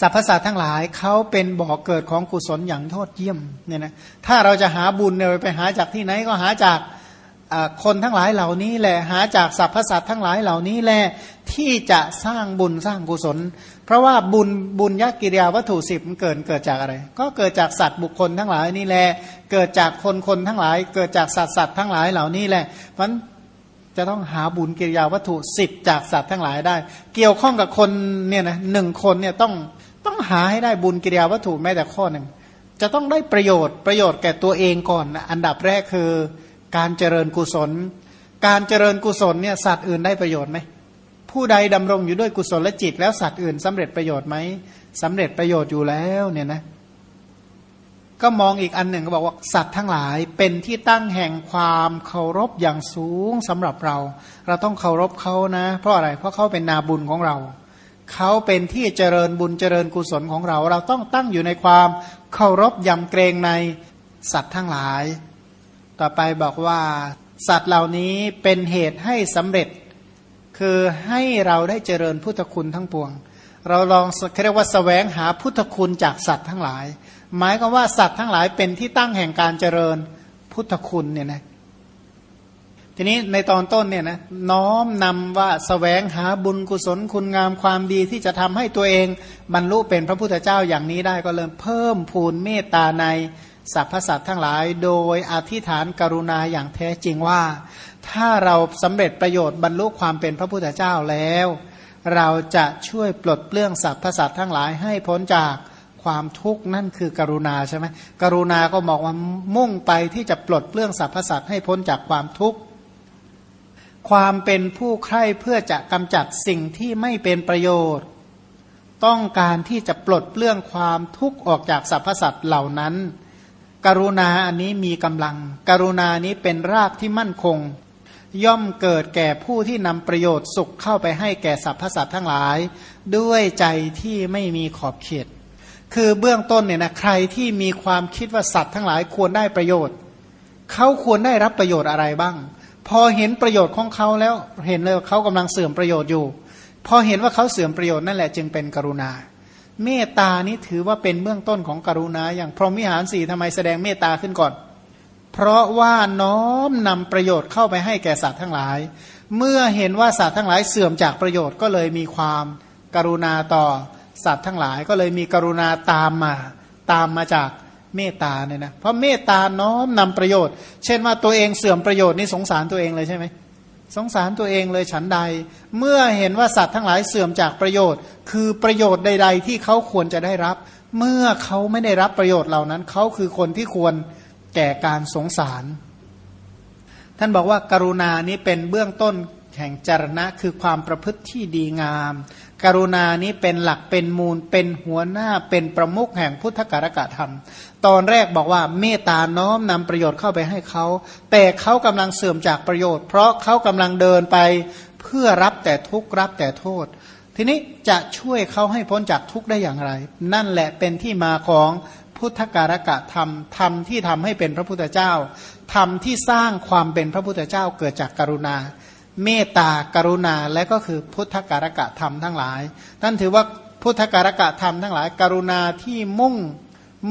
สรรพสัตว์ทั้งหลายเขาเป็นบ่อกเกิดของกุศลอย่างโทษเยี่ยมเนี่ยนะถ้าเราจะหาบุญเนี่ยไปหาจากที่ไหนก็หาจากคนทั้งหลายเหล่านี้แหละหาจากสรรพสัตว์ทั้งหลายเหล่านี้แหละที่จะสร้างบุญสร้างกุศล เพราะว่าบุญบุญยักกิริยาวัตถุสิบมันเกิดเกิดจากอะไร ก็เกิดจากสัตว์บุคคลทั้งหลายนี่แหละเกิดจากคนคนทั้งหลาย เกิดจากสัตว์สัตว์ทั้งหลายเหล่านี้แหละเพราะจะต้องหาบุญกิริยาวัตถุสิบจากสัตว์ทั้งหลายได้ เกี่ยวข้องกับคนเนี่ยนะหนึ่งคนเนี่ยต้อง ต้องหาให้ได้บุญกิริยาวัตถุแม้แต่ข้อหนึ่ง จะต้องได้ประโยชน์ประโยชน์แก่ตัวเองก่อนอันดับแรกคือการเจริญกุศล การเจริญกุศลเนี่ยสัตว์อื่นได้ประโยชน์ไหมผู้ใดดำรงอยู่ด้วยกุศลและจิต แล้วสัตว์อื่นสำเร็จประโยชน์ไหมสำเร็จประโยชน์อยู่แล้วเนี่ยนะก็มองอีกอันหนึ่งก็บอกว่าสัตว์ทั้งหลายเป็นที่ตั้งแห่งความเคารพอย่างสูงสำหรับเรา เราต้องเคารพเขานะ เพราะอะไรเพราะเขาเป็นนาบุญของเรา เขาเป็นที่เจริญบุญเจริญกุศลของเรา เราต้องตั้งอยู่ในความเคารพยำเกรงในสัตว์ทั้งหลาย ต่อไปบอกว่า สัตว์เหล่านี้เป็นเหตุให้สำเร็จ คือให้เราได้เจริญพุทธคุณทั้งปวง เราลองเรียกว่าสแสวงหาพุทธคุณจากสัตว์ทั้งหลาย หมายก็ว่าสัตว์ทั้งหลายเป็นที่ตั้งแห่งการเจริญพุทธคุณเนี่ยนะ ทีนี้ในตอนต้นเนี่ยนะน้อมนำว่าสแสวงหาบุญกุศลคุณงามความดีที่จะทำให้ตัวเองบรรลุเป็นพระพุทธเจ้าอย่างนี้ได้ก็เริ่มเพิ่มพูนเมตตาในสรรพสัตว์ทั้งหลาย โดยอธิษฐานกรุณาอย่างแท้จริงว่า ถ้าเราสำเร็จประโยชน์บรรลุความเป็นพระพุทธเจ้าแล้ว เราจะช่วยปลดเปลื้องสรรพสัตว์ทั้งหลายให้พ้นจากความทุกข์นั่นคือกรุณาใช่ไหมกรุณาก็บอกว่ามุ่งไปที่จะปลดเปลื้องสรรพสัตว์ให้พ้นจากความทุกข์ ความเป็นผู้ใคร่เพื่อจะกำจัดสิ่งที่ไม่เป็นประโยชน์ ต้องการที่จะปลดเปลื้องความทุกข์ออกจากสรรพสัตว์เหล่านั้น กรุณาอันนี้มีกำลัง กรุณานี้เป็นรากที่มั่นคง ย่อมเกิดแก่ผู้ที่นำประโยชน์สุขเข้าไปให้แก่สรรพสัตว์ทั้งหลาย ด้วยใจที่ไม่มีขอบเขต คือเบื้องต้นเนี่ยนะใครที่มีความคิดว่าสัตว์ทั้งหลายควรได้ประโยชน์ เขาควรได้รับประโยชน์อะไรบ้าง พอเห็นประโยชน์ของเขาแล้วเห็นเลยเขากำลังเสื่อมประโยชน์อยู่ พอเห็นว่าเขาเสื่อมประโยชน์นั่นแหละจึงเป็นกรุณา เมตตานี้ถือว่าเป็นเบื้องต้นของกรุณา อย่างพรหมิหารสี่ทำไมแสดงเมตตาขึ้นก่อน เพราะว่าน้อมนำประโยชน์เข้าไปให้แก่สัตว์ทั้งหลาย เมื่อเห็นว่าสัตว์ทั้งหลายเสื่อมจากประโยชน์ก็เลยมีความกรุณาต่อสัตว์ทั้งหลายก็เลยมีกรุณาตามมา ตามมาจาก เมตตาเนี่ยนะเพราะเมตตาน้อมนำประโยชน์ เช่นว่าตัวเองเสื่อมประโยชน์นี่สงสารตัวเองเลยใช่ไหมสงสารตัวเองเลยฉันใด เมื่อเห็นว่าสัตว์ทั้งหลายเสื่อมจากประโยชน์ คือประโยชน์ใด ๆ ที่เขาควรจะได้รับ เมื่อเขาไม่ได้รับประโยชน์เหล่านั้น เขาคือคนที่ควรแก่การสงสาร ท่านบอกว่าการุณานี้เป็นเบื้องต้นแห่งจรณะคือความประพฤติที่ดีงาม กรุณานี้เป็นหลักเป็นมูล เป็นหัวหน้าเป็นประมุขแห่งพุทธการกะธรรม ตอนแรกบอกว่าเมตตาน้อมนำประโยชน์เข้าไปให้เขา แต่เขากำลังเสื่อมจากประโยชน์ เพราะเขากำลังเดินไปเพื่อรับแต่ทุกข์รับแต่โทษ ทีนี้จะช่วยเขาให้พ้นจากทุกข์ได้อย่างไร นั่นแหละเป็นที่มาของพุทธการกะธรรมธรรมที่ทำให้เป็นพระพุทธเจ้าธรรมที่สร้างความเป็นพระพุทธเจ้าเกิดจากกรุณา เมตตากรุณาและก็คือพุทธการกะธรรมทั้งหลายท่านถือว่าพุทธการกะธรรมทั้งหลาย กรุณาที่มุ่ง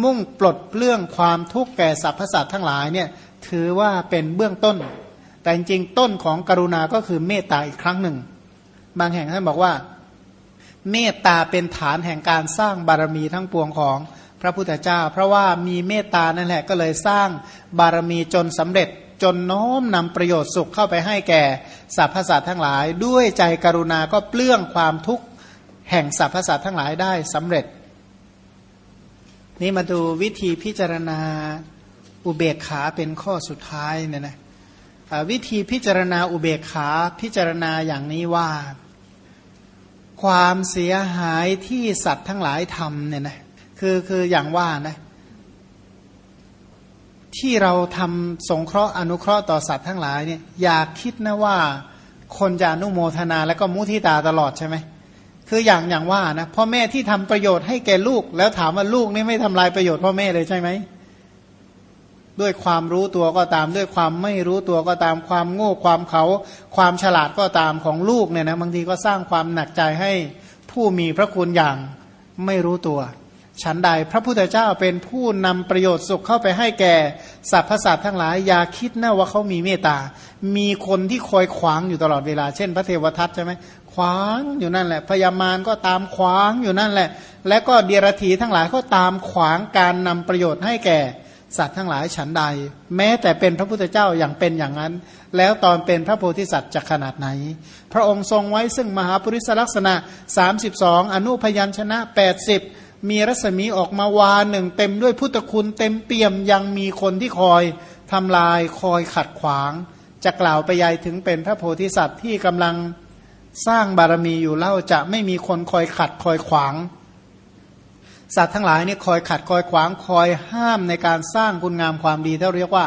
มุ่งปลดเปลื้องความทุกข์แก่สรรพสัตว์ทั้งหลายเนี่ยถือว่าเป็นเบื้องต้น แต่จริงต้นของกรุณาก็คือเมตตาอีกครั้งหนึ่ง บางแห่งท่านบอกว่า เมตตาเป็นฐานแห่งการสร้างบารมีทั้งปวงของพระพุทธเจ้า เพราะว่ามีเมตตานั่นแหละก็เลยสร้างบารมีจนสำเร็จจนน้อมนำประโยชน์สุขเข้าไปให้แก่สรรพสัตว์ทั้งหลาย ด้วยใจกรุณาก็เปลื้องความทุกข์แห่งสรรพสัตว์ทั้งหลายได้สำเร็จ นี่มาดูวิธีพิจารณาอุเบกขาเป็นข้อสุดท้ายเนี่ยนะวิธีพิจารณาอุเบกขาพิจารณาอย่างนี้ว่า ความเสียหายที่สัตว์ทั้งหลายทำเนี่ยนะคือคืออย่างว่านะที่เราทำสงเคราะห์อนุเคราะห์ต่อสัตว์ทั้งหลายเนี่ยอย่าคิดนะว่าคนจะอนุโมทนาแล้วก็มุทิตาตลอดใช่ไหม คืออย่างอย่างว่านะพ่อแม่ที่ทำประโยชน์ให้แก่ลูก แล้วถามว่าลูกนี่ไม่ทำลายประโยชน์พ่อแม่เลยใช่ไหมด้วยความรู้ตัวก็ตาม ด้วยความไม่รู้ตัวก็ตามความโง่ความเขา ความฉลาดก็ตามของลูกเนี่ยนะบางทีก็สร้างความหนักใจให้ผู้มีพระคุณอย่างไม่รู้ตัว ฉันใดพระพุทธเจ้าเป็นผู้นำประโยชน์สุขเข้าไปให้แก่สรรพสัตว์ทั้งหลายอย่าคิดนะว่าเขามีเมตตา มีคนที่คอยขวางอยู่ตลอดเวลา เช่น พระเทวทัตใช่ไหม ขวางอยู่นั่นแหละพยามารก็ตามขวางอยู่นั่นแหละ และก็เดียรถีทั้งหลายก็ตามขวางการนำประโยชน์ให้แก่สัตว์ทั้งหลายฉันใด แม้แต่เป็นพระพุทธเจ้าอย่างเป็นอย่างนั้น แล้วตอนเป็นพระโพธิสัตว์จะขนาดไหน พระองค์ทรงไว้ซึ่งมหาปริศลักษณะ 32 อนุพยัญชนะ 80 มีรัศมีออกมาวาหนึ่งเต็มด้วยพุทธคุณเต็มเปี่ยมยังมีคนที่คอยทำลายคอยขัดขวาง จะกล่าวไปยายถึงเป็นพระโพธิสัตว์ที่กำลัง สร้างบารมีอยู่เล่าจะไม่มีคนคอยขัดคอยขวาง สัตว์ทั้งหลายนี่คอยขัดคอยขวางคอยห้ามในการสร้างคุณงามความดีที่เรียกว่า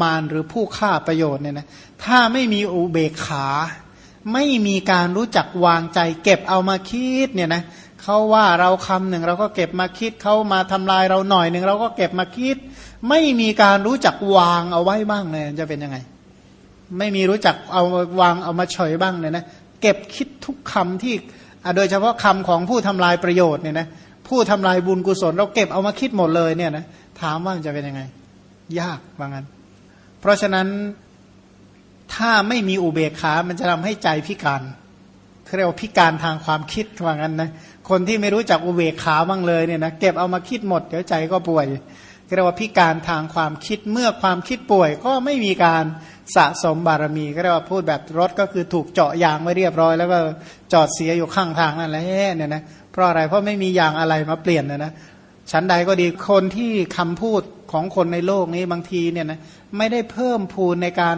มารหรือผู้ฆ่าประโยชน์เนี่ยนะถ้าไม่มีอุเบกขา ไม่มีการรู้จักวางใจ เก็บเอามาคิดเนี่ยนะเขาว่าเราคำหนึ่งเราก็เก็บมาคิดเขามาทำลายเราหน่อยหนึ่งเราก็เก็บมาคิด ไม่มีการรู้จักวางเอาไว้บ้างเลยจะเป็นยังไง ไม่มีรู้จักเอาวางเอามาเฉยบ้างเลยนะ เก็บคิดทุกคำที่โดยเฉพาะคำของผู้ทำลายประโยชน์เนี่ยนะผู้ทำลายบุญกุศล เราเก็บเอามาคิดหมดเลยเนี่ยนะถามว่าจะเป็นยังไง ยากว่างั้น เพราะฉะนั้นถ้าไม่มีอุเบกขา มันจะทำให้ใจพิการเรียกว่าพิการทางความคิดว่างั้นนะคนที่ไม่รู้จักอุเบกขาบ้างเลยเนี่ยนะเก็บเอามาคิดหมดเดี๋ยวใจก็ป่วยเรียกว่าพิการทางความคิดเมื่อความคิดป่วยก็ไม่มีการ สะสมบารมีก็เรียกว่าพูดแบบรถก็คือถูกเจาะยางไว้เรียบร้อย แล้วก็จอดเสียอยู่ข้างทางนั่นแหละเนี่ยนะเพราะอะไรเพราะไม่มียางอะไรมาเปลี่ยนนะนะชั้นใดก็ดีคนที่คำพูดของคนในโลกนี้บางทีเนี่ยนะไม่ได้เพิ่มพูนในการ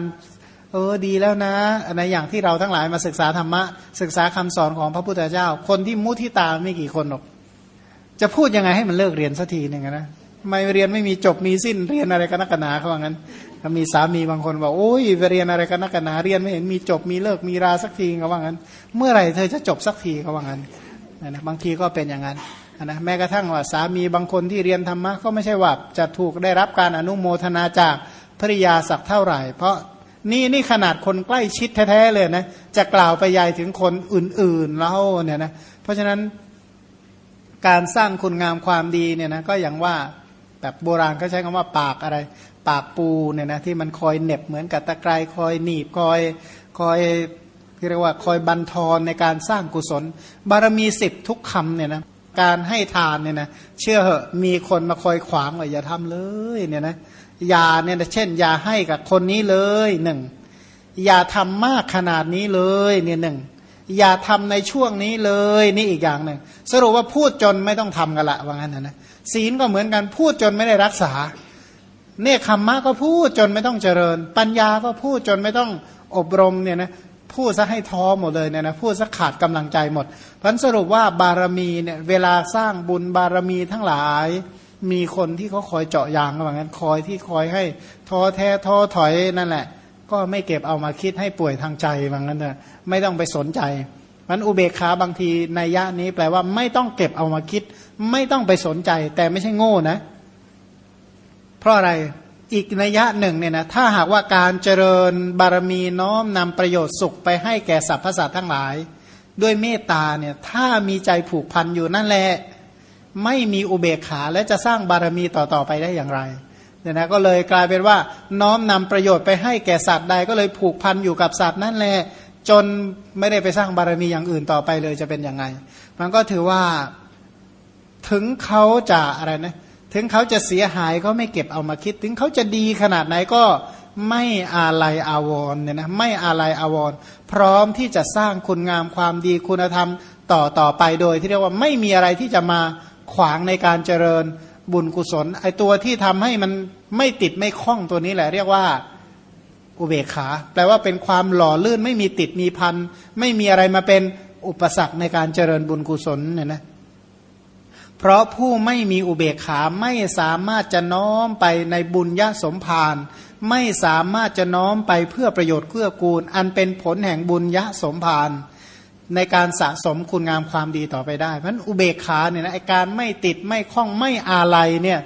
เออดีแล้วนะในอย่างที่เราทั้งหลายมาศึกษาธรรมะ ศึกษาคำสอนของพระพุทธเจ้า คนที่มุทิตาไม่กี่คนหรอก จะพูดยังไงให้มันเลิกเรียนสักทีหนึ่งนะไม่เรียนไม่มีจบมีสิ้นเรียนอะไรกันนักหนาเขาว่างั้น มีสามีบางคนบอกโอ้ยไปเรียนอะไรกันนักหนาเรียนไม่เห็นมีจบมีเลิกมีราสักทีเขาว่างั้น เมื่อไหร่เธอจะจบสักทีเขาว่างั้นนะบางทีก็เป็นอย่างนั้นนะแม้กระทั่งว่าสามีบางคนที่เรียนธรรมะก็ไม่ใช่ว่าจะถูกได้รับการอนุโมทนาจากภริยาสักเท่าไหร่ เพราะนี่นี่ขนาดคนใกล้ชิดแท้ๆเลยนะจะกล่าวไปยายถึงคนอื่นๆแล้วเนี่ยนะเพราะฉะนั้นการสร้างคุณงามความดีเนี่ยนะก็อย่างว่าแบบโบราณก็ใช้คำว่าปากอะไร ปากปูเนี่ยนะที่มันคอยเน็บเหมือนกับตะไคร้คอยหนีบคอยคอยเรียกว่าคอยบันทอนในการสร้างกุศล บารมีสิบทุกคำเนี่ยนะการให้ทานเนี่ยนะเชื่อเหอะมีคนมาคอยขวางว่าอย่าทำเลยเนี่ยนะอย่าเนี่ยเช่น อย่าให้กับคนนี้เลยหนึ่งอย่าทำมากขนาดนี้เลยเนี่ยหนึ่งอย่าทำในช่วงนี้เลยนี่อีกอย่างหนึ่งสรุปว่าพูดจนไม่ต้องทำกันละว่างั้นนะนะศีลก็เหมือนกันพูดจนไม่ได้รักษา เน่คำมะก็พูดจนไม่ต้องเจริญ ปัญญาก็พูดจนไม่ต้องอบรมเนี่ยนะพูดซะให้ท้อหมดเลยเนี่ยนะพูดซะขาดกำลังใจหมดพันสรุปว่าบารมีเนี่ยเวลาสร้างบุญบารมีทั้งหลาย มีคนที่เขาคอยเจาะยางว่างั้นคอยที่คอยให้ท้อแท้ท้อถอยนั่นแหละ ก็ไม่เก็บเอามาคิดให้ป่วยทางใจว่างั้นเถอะไม่ต้องไปสนใจมันอุเบกขาบางทีในยะนี้แปลว่าไม่ต้องเก็บเอามาคิด ไม่ต้องไปสนใจ แต่ไม่ใช่โง่นะเพราะอะไรอีกนัยยะหนึ่งเนี่ยนะถ้าหากว่าการเจริญบารมีน้อมนำประโยชน์สุขไปให้แก่สรรพสัตว์ทั้งหลาย ด้วยเมตตาเนี่ยถ้ามีใจผูกพันอยู่นั่นแหละไม่มีอุเบกขาและจะสร้างบารมีต่อๆไปได้อย่างไรเนี่ยนะก็เลยกลายเป็นว่าน้อมนำประโยชน์ไปให้แก่สัตว์ใดก็เลยผูกพันอยู่กับสัตว์นั่นแหละจนไม่ได้ไปสร้างบารมีอย่างอื่นต่อไปเลยจะเป็นยังไง มันก็ถือว่าถึงเขาจะอะไรนะ ถึงเขาจะเสียหายก็ไม่เก็บเอามาคิด ถึงเขาจะดีขนาดไหนก็ไม่อาลัยอาวรเนี่ยนะไม่อาลัยอาวรพร้อมที่จะสร้างคุณงามความดีคุณธรรมต่อต่อไปโดย ที่เรียกว่าไม่มีอะไรที่จะมาขวางในการเจริญบุญกุศลไอตัวที่ทำให้มันไม่ติดไม่คล้องตัวนี้แหละ เรียกว่าอุเบกขา แปลว่าเป็นความหล่อลื่นไม่มีติดมีพันไม่มีอะไรมาเป็นอุปสรรคในการเจริญบุญกุศลเนี่ยนะ เพราะผู้ไม่มีอุเบกขาไม่สามารถจะน้อมไปในบุญญาสมภารไม่สามารถจะน้อมไปเพื่อประโยชน์เพื่อกูล อันเป็นผลแห่งบุญญาสมภารในการสะสมคุณงามความดีต่อไปได้เพราะอุเบกขาเนี่ยนะการไม่ติดไม่คล้องไม่อาลัยเนี่ย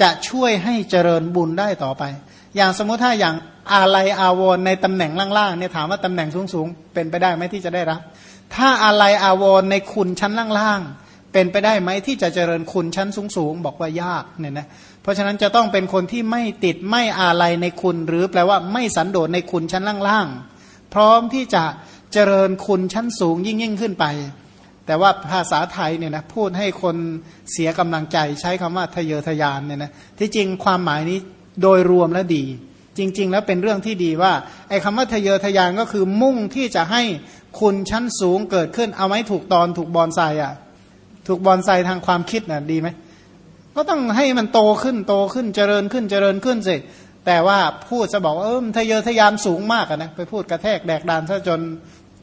จะช่วยให้เจริญบุญได้ต่อไป อย่างสมมติถ้าอย่างอาลัยอาวรในตำแหน่งล่างๆเนี่ยถามว่าตำแหน่งสูงๆเป็นไปได้ไหมที่จะได้รับ ถ้าอาลัยอาวรในคุณชั้นล่างๆ เป็นไปได้ไหมที่จะเจริญคุณชั้นสูงสูงบอกว่ายากเนี่ยนะเพราะฉะนั้นจะต้องเป็นคนที่ไม่ติดไม่อาลัยในคุณ หรือแปลว่าไม่สันโดษในคุณชั้นล่างๆพร้อมที่จะเจริญคุณชั้นสูงยิ่งยิ่งขึ้นไป แต่ว่าภาษาไทยเนี่ยนะพูดให้คนเสียกำลังใจใช้คำว่าทะเยอทะยานเนี่ยนะที่จริงความหมายนี้โดยรวมแล้วดี จริง ๆ แล้วเป็นเรื่องที่ดีว่าไอ้คำว่าทะเยอทะยานก็คือมุ่งที่จะให้คุณชั้นสูงเกิดขึ้นเอาไว้ถูกตอนถูกบอลไซอะ ถูกบอลไซทางความคิดน่ะดีไหมก็ต้องให้มันโตขึ้นโตขึ้นเจริญขึ้นเจริญขึ้นสิแต่ว่าพูดจะบอกว่าเออทะเยอทะยานสูงมากนะไปพูดกระแทกแดกดานซะจน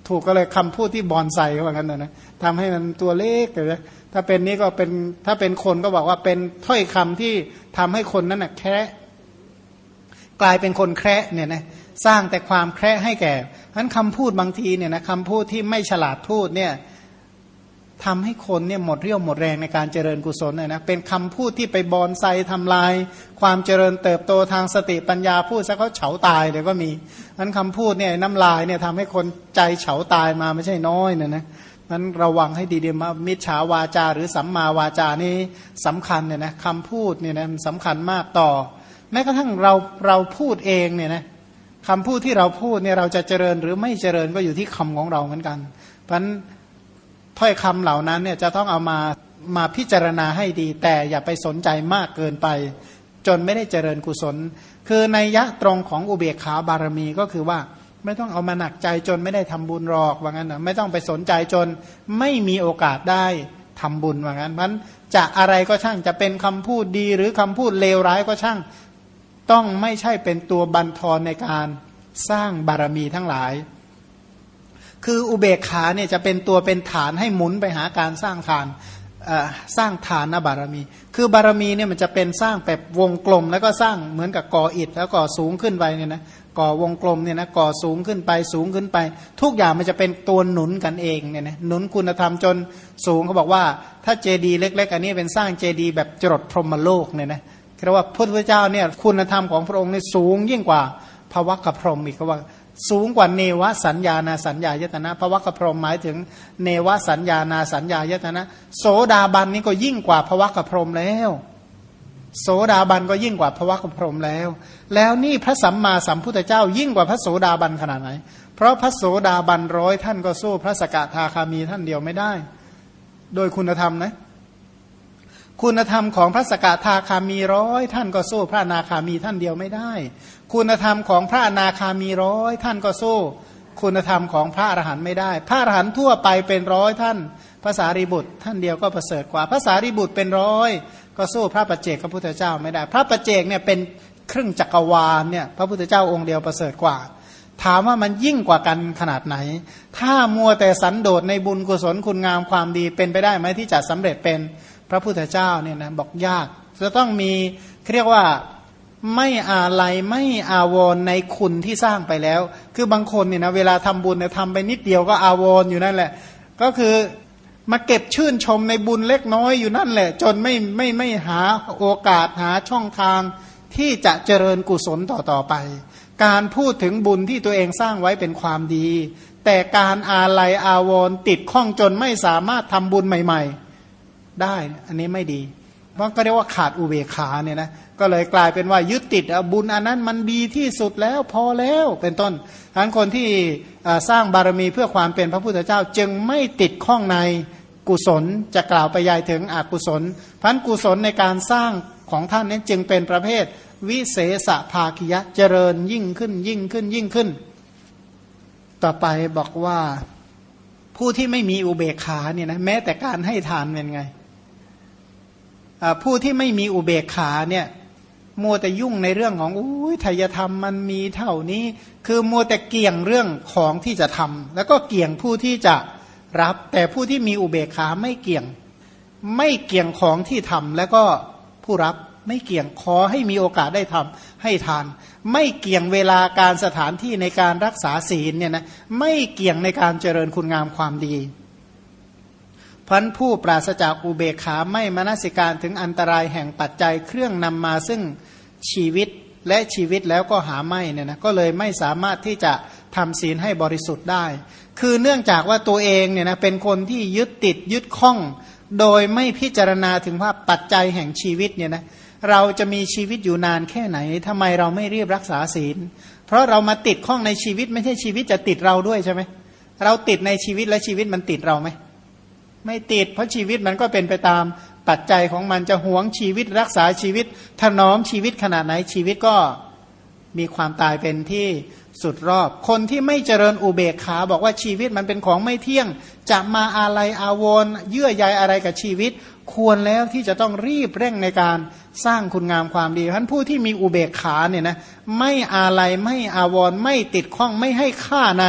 ถูกก็เลยคำพูดที่บอลไซเขาบอกกันนะนะทำให้มันตัวเล็กเลยถ้าเป็นนี้ก็เป็นถ้าเป็นคนก็บอกว่าเป็นถ้อยคำที่ทำให้คนนั้นนะแค่กลายเป็นคนแคร์เนี่ยนะสร้างแต่ความแคร์ให้แก่ทั้นคำพูดบางทีเนี่ยนะคำพูดที่ไม่ฉลาดพูดเนี่ย ทำให้คนเนี่ยหมดเรี่ยวหมดแรงในการเจริญกุศลเลยนะเป็นคำพูดที่ไปบอนไซทำลาย ความเจริญเติบโตทางสติปัญญาพูดซะเขาเฉาตายเดี๋ยวก็มีนั้นคำพูดเนี่ยน้ำลายเนี่ยทำให้คนใจเฉาตายมาไม่ใช่น้อยเนี่ยนะนั้นระวังให้ดีๆมามิจฉาวาจาหรือสัมมาวาจานี่สำคัญเนี่ยนะคำพูดเนี่ยนะสำคัญมากต่อ แม้กระทั่งเราเราพูดเองเนี่ยนะคำพูดที่เราพูดเนี่ยเราจะเจริญหรือไม่เจริญก็อยู่ที่คำของเราเหมือนกัน เพราะฉะนั้น ถ้อยคำเหล่านั้นเนี่ยจะต้องเอามามาพิจารณาให้ดี แต่อย่าไปสนใจมากเกินไป จนไม่ได้เจริญกุศล คือในยะตรงของอุเบกขาบารมีก็คือว่าไม่ต้องเอามาหนักใจจนไม่ได้ทำบุญหรอกว่างั้นนะไม่ต้องไปสนใจจนไม่มีโอกาสได้ทำบุญว่างั้นมันจะอะไรก็ช่างจะเป็นคำพูดดีหรือคำพูดเลวร้ายก็ช่างต้องไม่ใช่เป็นตัวบันทอนในการสร้างบารมีทั้งหลาย คืออุเบกขาเนี่ยจะเป็นตัวเป็นฐานให้หมุนไปหาการสร้างฐานสร้างฐานนบารมี คือบารมีเนี่ยมันจะเป็นสร้างแบบวงกลม แล้วก็สร้างเหมือนกับก่ออิฐแล้วก่อสูงขึ้นไปเนี่ยนะก่อวงกลมเนี่ยนะก่อสูงขึ้นไปสูงขึ้นไป ทุกอย่างมันจะเป็นตัวหนุนกันเองเนี่ยนะหนุนคุณธรรมจนสูงเขาบอกว่า ถ้าเจดีเล็ก ๆ อันนี้เป็นสร้างเจดีแบบจรดพรหมโลกเนี่ยนะเรียกว่าพระพุทธเจ้าเนี่ยคุณธรรมของพระองค์เนี่ยสูงยิ่งกว่าภวะกับพรหมอีกเขาว่า สูงกว่าเนวสัญญานาสัญญายตนะพระวัคพรหมหมายถึงเนวสัญญานาสัญญายตนะ โสดาบันนี้ก็ยิ่งกว่าพระวัคพรหมแล้ว โสดาบันก็ยิ่งกว่าพระวัคพรหมแล้ว แล้วนี่พระสัมมาสัมพุทธเจ้า ยิ่งกว่าพระโสดาบันขนาดไหน เพราะพระโสดาบันร้อยท่านก็สู้พระสกทาคามีท่านเดียวไม่ได้ โดยคุณธรรมนะคุณธรรมของพระสกทาคามีร้อยท่านก็สู้พระนาคามีท่านเดียวไม่ได้ คุณธรรมของพระอนาคามีร้อยท่านก็สู้ คุณธรรมของพระอรหันต์ไม่ได้ พระอรหันต์ทั่วไปเป็นร้อยท่านภาษารีบุตร ท่านเดียวก็ประเสริฐกว่าภาษารีบุตรเป็นร้อย ก็สู้พระปัจเจกพระพุทธเจ้าไม่ได้ พระปัจเจกเนี่ยเป็นครึ่งจักรวาลเนี่ยพระพุทธเจ้าองค์เดียวประเสริฐกว่า ถามว่ามันยิ่งกว่ากันขนาดไหน ถ้ามัวแต่สันโดษในบุญกุศลคุณงามความดีเป็นไปได้ไหมที่จะสำเร็จเป็นพระพุทธเจ้าเนี่ยนะบอกยาก จะต้องมีเรียกว่า ไม่อาลัยไม่อาวรในคุณที่สร้างไปแล้ว คือบางคนเนี่ยนะเวลาทำบุญเนี่ยทำไปนิดเดียวก็อาวรอยู่นั่นแหละ ก็คือมาเก็บชื่นชมในบุญเล็กน้อยอยู่นั่นแหละ จนไม่ไม่ไม่หาโอกาสหาช่องทางที่จะเจริญกุศลต่อต่อไป การพูดถึงบุญที่ตัวเองสร้างไว้เป็นความดี แต่การอาลัยอาวรติดข้องจนไม่สามารถทำบุญใหม่ ๆ ได้อันนี้ไม่ดี เพราะก็เรียกว่าขาดอุเบกขาเนี่ยนะ ก็เลยกลายเป็นว่ายึดติดบุญอันนั้นมันดีที่สุดแล้วพอแล้วเป็นต้นทั้นคนที่สร้างบารมีเพื่อความเป็นพระพุทธเจ้าจึงไม่ติดข้องในกุศลจะกล่าวไปยายถึงอกุศลพันกุศลในการสร้างของท่านนี้จึงเป็นประเภท วิเศษภาคิยะเจริญยิ่งขึ้นยิ่งขึ้นยิ่งขึ้น ต่อไปบอกว่าผู้ที่ไม่มีอุเบกขาเนี่ยนะแม้แต่การให้ทานเป็นไงผู้ที่ไม่มีอุเบกขาเนี่ย มัวแต่ยุ่งในเรื่องของอุ้ยทายธรรมมันมีเท่านี้ คือมัวแต่เกี่ยงเรื่องของที่จะทำแล้วก็เกี่ยงผู้ที่จะรับ แต่ผู้ที่มีอุเบกขาไม่เกี่ยง ไม่เกี่ยงของที่ทำแล้วก็ผู้รับไม่เกี่ยงขอให้มีโอกาสได้ทำให้ทาน ไม่เกี่ยงเวลาการสถานที่ในการรักษาศีลเนี่ยนะไม่เกี่ยงในการเจริญคุณงามความดี พันผู้ปราศจากอุเบกขาไม่มนสิการถึงอันตรายแห่งปัจจัยเครื่องนำมาซึ่งชีวิตและชีวิตแล้วก็หาไม่เนี่ยนะก็เลยไม่สามารถที่จะทำศีลให้บริสุทธิ์ได้ คือเนื่องจากว่าตัวเองเนี่ยนะเป็นคนที่ยึดติดยึดข้อง โดยไม่พิจารณาถึงว่าปัจจัยแห่งชีวิตเนี่ยนะเราจะมีชีวิตอยู่นานแค่ไหนทำไมเราไม่รีบรักษาศีล เพราะเรามาติดข้องในชีวิตไม่ใช่ชีวิตจะติดเราด้วยใช่ไหมเราติดในชีวิตและชีวิตมันติดเราไหม ไม่ติดเพราะชีวิตมันก็เป็นไปตามปัจจัยของมันจะหวงชีวิตรักษาชีวิตถนอมชีวิตขนาดไหนชีวิตก็มีความตายเป็นที่สุดรอบ คนที่ไม่เจริญอุเบกขาบอกว่าชีวิตมันเป็นของไม่เที่ยง จะมาอะไรอาวรเยื่อใยอะไรกับชีวิต ควรแล้วที่จะต้องรีบเร่งในการสร้างคุณงามความดีท่านผู้ที่มีอุเบกขาเนี่ยนะไม่อะไรไม่อาวรไม่ติดข้องไม่ให้ค่าใน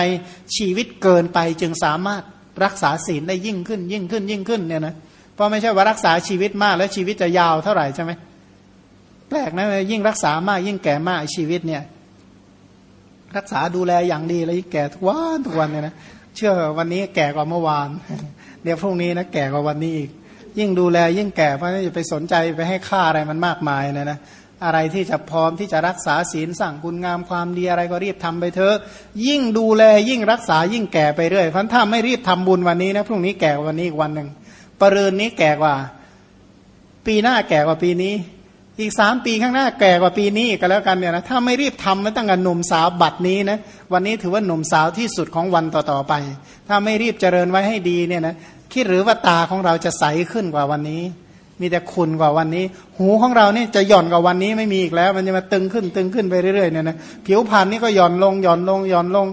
ชีวิตเกินไปจึงสามารถ รักษาศีลได้ยิ่งขึ้น ยิ่งขึ้น ยิ่งขึ้นเนี่ยนะเพราะไม่ใช่ว่ารักษาชีวิตมากแล้วชีวิตจะยาวเท่าไหร่ใช่ไหมแปลกนะยิ่งรักษามากยิ่งแก่มากชีวิตเนี่ย รักษาดูแลอย่างดีแล้วยิ่งแก่ทุกวันทุกวันเนี่ยนะเชื่อวันนี้แก่กว่าเมื่อวาน เดี๋ยวพรุ่งนี้นะแก่กว่าวันนี้อีกยิ่งดูแลยิ่งแก่เพราะนั้นอย่าไปสนใจไปให้ค่าอะไรมันมากมายนะนะ อะไรที่จะพร้อมที่จะรักษาศีลสั่งคุณงามความดีอะไรก็รีบทำไปเถอะ ยิ่งดูแลยิ่งรักษายิ่งแก่ไปเรื่อยเพราะถ้าไม่รีบทำบุญวันนี้นะพรุ่งนี้แก่กว่าวันนี้อีกวันหนึ่งปรืนนี้แก่กว่า ปีหน้าแก่กว่าปีนี้ อีกสามปีข้างหน้าแก่กว่าปีนี้ก็แล้วกันเนี่ยนะถ้าไม่รีบทำไม่ตั้งแต่หนุ่มสาวบัดนี้นะวันนี้ถือว่าหนุ่มสาวที่สุดของวันต่อๆไป ถ้าไม่รีบเจริญไว้ให้ดีเนี่ยนะคิดหรือว่าตาของเราจะใสขึ้นกว่าวันนี้ มีแต่คุณกว่าวันนี้ หูของเราเนี่ยจะหย่อนกว่าวันนี้ไม่มีอีกแล้ว มันจะมาตึงขึ้นตึงขึ้นไปเรื่อยๆเนี่ยนะผิวพรรณนี่ก็หย่อนลงหย่อนลงหย่อนลง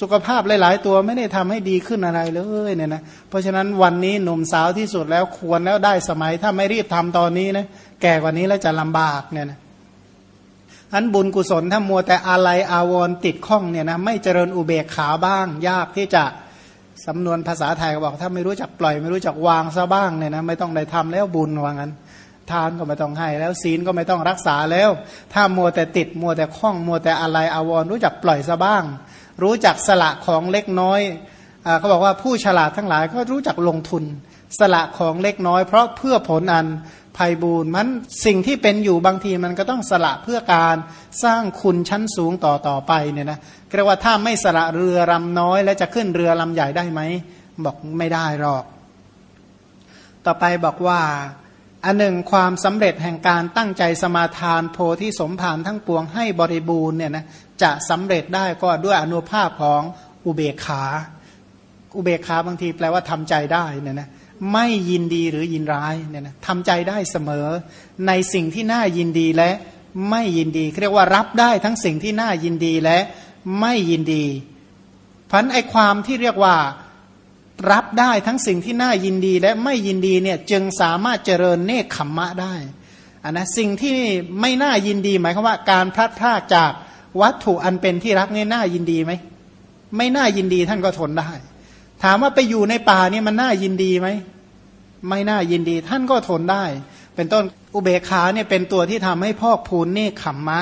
สุขภาพหลาย ๆ ตัวไม่ได้ทำให้ดีขึ้นอะไรเลยเนี่ยนะเพราะฉะนั้นวันนี้หนุ่มสาวที่สุดแล้วควรแล้วได้สมัยถ้าไม่รีบทำตอนนี้นะแก่กว่านี้แล้วจะลำบากเนี่ยนะอันบุญกุศลถ้ามัวแต่อะไรอาวรติดข้องเนี่ยนะไม่เจริญอุเบกขาบ้าง ยากที่จะ สำนวนภาษาไทยก็บอกถ้าไม่รู้จักปล่อย ไม่รู้จักวางซะบ้างเนี่ยนะไม่ต้องได้ทำแล้วบุญว่างั้น ทานก็ไม่ต้องให้ แล้วศีลก็ไม่ต้องรักษาแล้ว ถ้ามัวแต่ติดมัวแต่คล้องมัวแต่อะไรอาวรรู้จักปล่อยซะบ้าง รู้จักสละของเล็กน้อยเขาบอกว่าผู้ฉลาดทั้งหลายก็รู้จักลงทุน สละของเล็กน้อย เพราะเพื่อผลอัน ภัยบูนมันสิ่งที่เป็นอยู่บางทีมันก็ต้องสละเพื่อการสร้างคุณชั้นสูงต่อต่อไปเนี่ยนะเรียกว่าถ้าไม่สละเรือลำน้อย แล้วจะขึ้นเรือลำใหญ่ได้ไหมบอกไม่ได้หรอก ต่อไปบอกว่าอันหนึ่งความสำเร็จแห่งการตั้งใจสมาทานโพธิสมภารทั้งปวงให้บริบูรณ์เนี่ยนะจะสำเร็จได้ก็ด้วยอนุภาพของอุเบกขา อุเบกขาบางทีแปลว่าทำใจได้เนี่ยนะ ไม่ยินดีหรือยินร้ายเนี่ยนะทำใจได้เสมอ ในสิ่งที่น่ายินดีและไม่ยินดีเรียกว่ารับได้ทั้งสิ่งที่น่ายินดีและไม่ยินดีพันไอความที่เรียกว่ารับได้ทั้งสิ่งที่น่ายินดีและไม่ยินดีเนี่ยจึงสามารถเจริญเนคขมมะได้อันนะสิ่งที่ไม่น่ายินดีหมายความว่าการพลัดพรากจากวัตถุอันเป็นที่รักเนี่ยน่ายินดีไหมไม่น่ายินดีท่านก็ทนได้ ถามว่าไปอยู่ในป่าเนี่ยมันน่ายินดีไหมไม่น่ายินดี ท่านก็ทนได้ เป็นต้นอุเบกขาเนี่ยเป็นตัวที่ทำให้พอกพูนเนคขมมะ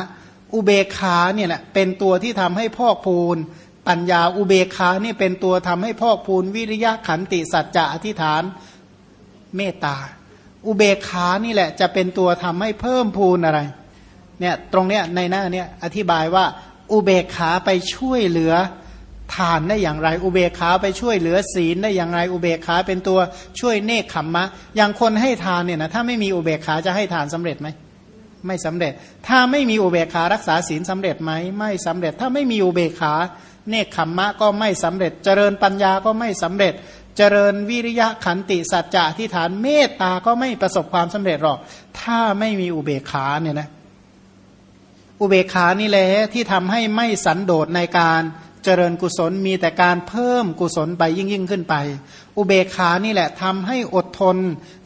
อุเบกขาเนี่ยแหละเป็นตัวที่ทำให้พอกพูนปัญญาอุเบกขานี่เป็นตัวทำให้พอกพูนวิริยะขันติสัจจะอธิษฐานเมตตา อุเบกขานี่แหละจะเป็นตัวทำให้เพิ่มพูนอะไรเนี่ยตรงเนี้ยในหน้าเนี่ยอธิบายว่าอุเบกขาไปช่วยเหลือ ทานได้อย่างไรอุเบกขาไปช่วยเหลือศีลได้อย่างไรอุเบกขาเป็นตัวช่วยเนคขมมะ อย่างคนให้ทานเนี่ยนะถ้าไม่มีอุเบกขาจะให้ทานสำเร็จไหมไม่สำเร็จ ถ้าไม่มีอุเบกขารักษาศีลสำเร็จไหมไม่สำเร็จ ถ้าไม่มีอุเบกขาเนคขมมะก็ไม่สำเร็จ เจริญปัญญาก็ไม่สำเร็จ เจริญวิริยะขันติสัจจะที่ฐานเมตตาก็ไม่ประสบความสำเร็จหรอก ถ้าไม่มีอุเบกขาเนี่ยนะอุเบกขานี่แหละที่ทำให้ไม่สันโดษในการ เจริญกุศลมีแต่การเพิ่มกุศลไปยิ่งยิ่งขึ้นไป อุเบกขานี่แหละทำให้อดทน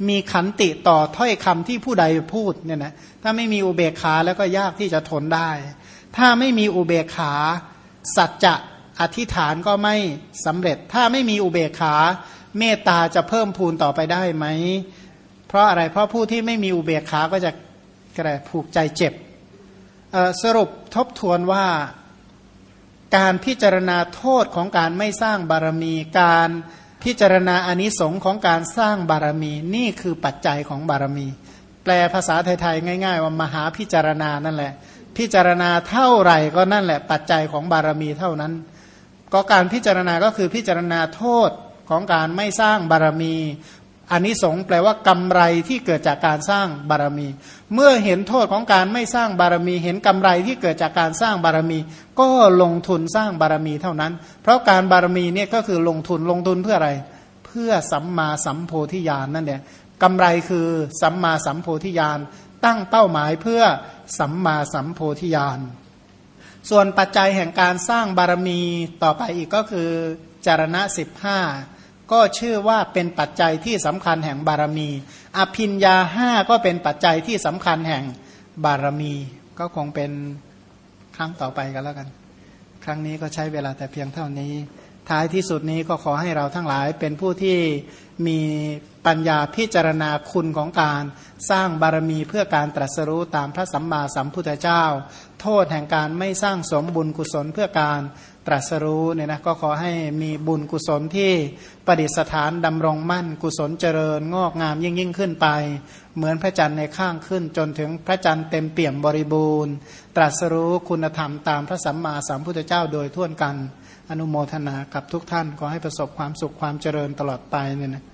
มีขันติต่อถ้อยคำที่ผู้ใดพูดเนี่ยนะถ้าไม่มีอุเบกขาแล้วก็ยากที่จะทนได้ ถ้าไม่มีอุเบกขาสัจจะอธิษฐานก็ไม่สำเร็จ ถ้าไม่มีอุเบกขาเมตตาจะเพิ่มพูนต่อไปได้ไหม เพราะอะไรเพราะผู้ที่ไม่มีอุเบกขาก็จะกระผูกใจเจ็บสรุปทบทวนว่า การพิจารณาโทษของการไม่สร้างบารมี การพิจารณาอนิสงค์ของการสร้างบารมี นี่คือปัจจัยของบารมี แปลภาษาไทยๆง่าย ๆ ว่ามหาพิจารณานั่นแหละ พิจารณาเท่าไหร่ก็นั่นแหละ ปัจจัยของบารมีเท่านั้น ก็การพิจารณาก็คือพิจารณาโทษของการไม่สร้างบารมี อันนี้สงแปลว่ากำไรที่เกิดจากการสร้างบารมี เมื่อเห็นโทษของการไม่สร้างบารมี เห็นกำไรที่เกิดจากการสร้างบารมี ก็ลงทุนสร้างบารมีเท่านั้น เพราะการบารมีเนี่ยก็คือลงทุนลงทุนเพื่ออะไร เพื่อสัมมาสัมโพธิญาณนั่นเองกำไรคือสัมมาสัมโพธิญาณตั้งเป้าหมายเพื่อสัมมาสัมโพธิญาณส่วนปัจจัยแห่งการสร้างบารมีต่อไปอีกก็คือจารณะสิบห้า ก็ชื่อว่าเป็นปัจจัยที่สำคัญแห่งบารมี อภินยาห้าก็เป็นปัจจัยที่สำคัญแห่งบารมี ก็คงเป็นครั้งต่อไปกันแล้วกัน ครั้งนี้ก็ใช้เวลาแต่เพียงเท่านี้ ท้ายที่สุดนี้ก็ขอให้เราทั้งหลายเป็นผู้ที่มีปัญญาพิจารณาคุณของการสร้างบารมีเพื่อการตรัสรู้ตามพระสัมมาสัมพุทธเจ้า โทษแห่งการไม่สร้างสมบุญกุศลเพื่อการตรัสรู้เนี่ยนะก็ขอให้มีบุญกุศลที่ประดิษฐานดำรงมั่นกุศลเจริญงอกงามยิ่งยิ่งขึ้นไป เหมือนพระจันทร์ในข้างขึ้นจนถึงพระจันทร์เต็มเปี่ยมบริบูรณ์ ตรัสรู้คุณธรรมตามพระสัมมาสัมพุทธเจ้าโดยทั่วกัน นุโมทนากับทุกท่าน ขอให้ประสบความสุขความเจริญตลอดไปเนี่ยนะ